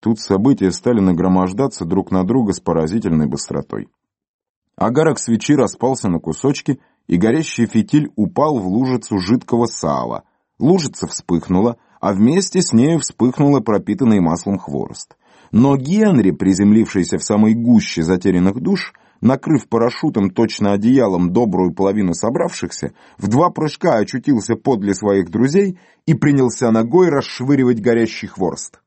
Тут события стали нагромождаться друг на друга с поразительной быстротой. Агарок свечи распался на кусочки, и горящий фитиль упал в лужицу жидкого сала. Лужица вспыхнула, а вместе с нею вспыхнула пропитанный маслом хворост. Но Генри, приземлившийся в самой гуще затерянных душ, накрыв парашютом точно одеялом добрую половину собравшихся, в два прыжка очутился подле своих друзей и принялся ногой расшвыривать горящий хворост.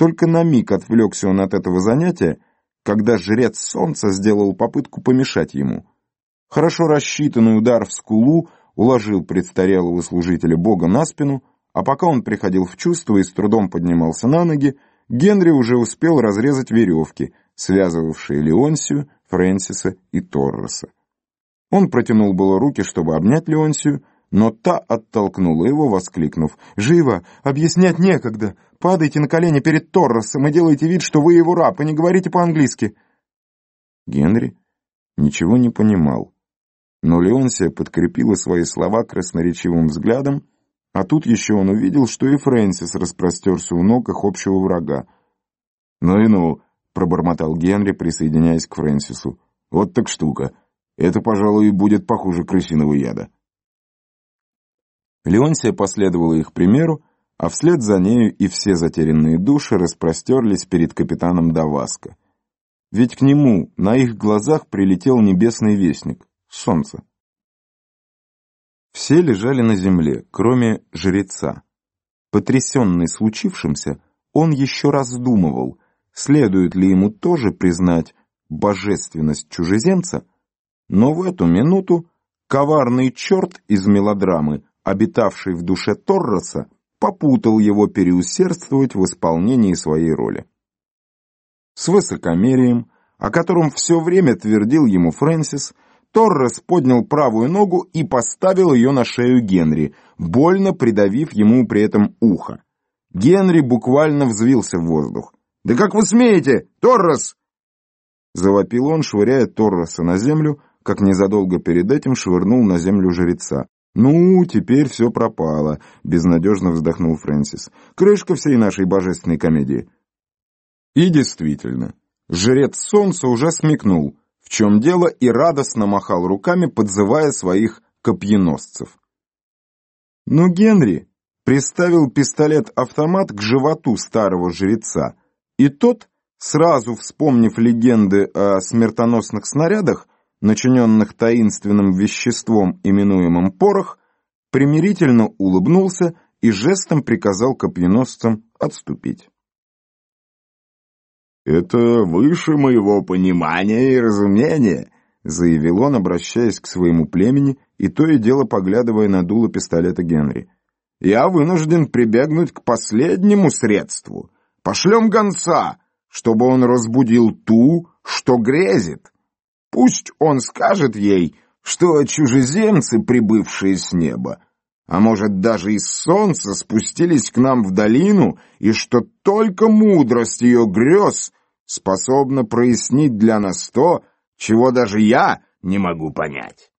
Только на миг отвлекся он от этого занятия, когда жрец солнца сделал попытку помешать ему. Хорошо рассчитанный удар в скулу уложил предстарелого служителя бога на спину, а пока он приходил в чувство и с трудом поднимался на ноги, Генри уже успел разрезать веревки, связывавшие Леонсию, Фрэнсиса и Торреса. Он протянул было руки, чтобы обнять Леонсию, но та оттолкнула его, воскликнув. «Живо! Объяснять некогда! Падайте на колени перед Торресом и делайте вид, что вы его раб, и не говорите по-английски!» Генри ничего не понимал, но Леонсия подкрепила свои слова красноречивым взглядом, а тут еще он увидел, что и Фрэнсис распростерся у ног их общего врага. «Ну и ну!» — пробормотал Генри, присоединяясь к Фрэнсису. «Вот так штука! Это, пожалуй, будет похуже крысиного яда!» Леонсия последовала их примеру, а вслед за нею и все затерянные души распростерлись перед капитаном Даваска. Ведь к нему на их глазах прилетел небесный вестник — солнце. Все лежали на земле, кроме жреца. Потрясенный случившимся, он еще раз вдумывал, следует ли ему тоже признать божественность чужеземца, но в эту минуту коварный черт из мелодрамы обитавший в душе Торроса, попутал его переусердствовать в исполнении своей роли. С высокомерием, о котором все время твердил ему Фрэнсис, Торрес поднял правую ногу и поставил ее на шею Генри, больно придавив ему при этом ухо. Генри буквально взвился в воздух. «Да как вы смеете, Торрес!» Завопил он, швыряя Торреса на землю, как незадолго перед этим швырнул на землю жреца. «Ну, теперь все пропало», — безнадежно вздохнул Фрэнсис. «Крышка всей нашей божественной комедии». И действительно, жрец солнца уже смекнул, в чем дело, и радостно махал руками, подзывая своих копьеносцев. Но Генри приставил пистолет-автомат к животу старого жреца, и тот, сразу вспомнив легенды о смертоносных снарядах, начиненных таинственным веществом, именуемым порох, примирительно улыбнулся и жестом приказал копьеносцам отступить. «Это выше моего понимания и разумения», — заявил он, обращаясь к своему племени и то и дело поглядывая на дуло пистолета Генри. «Я вынужден прибегнуть к последнему средству. Пошлем гонца, чтобы он разбудил ту, что грезит». Пусть он скажет ей, что чужеземцы, прибывшие с неба, а может даже из солнца спустились к нам в долину, и что только мудрость ее грез способна прояснить для нас то, чего даже я не могу понять.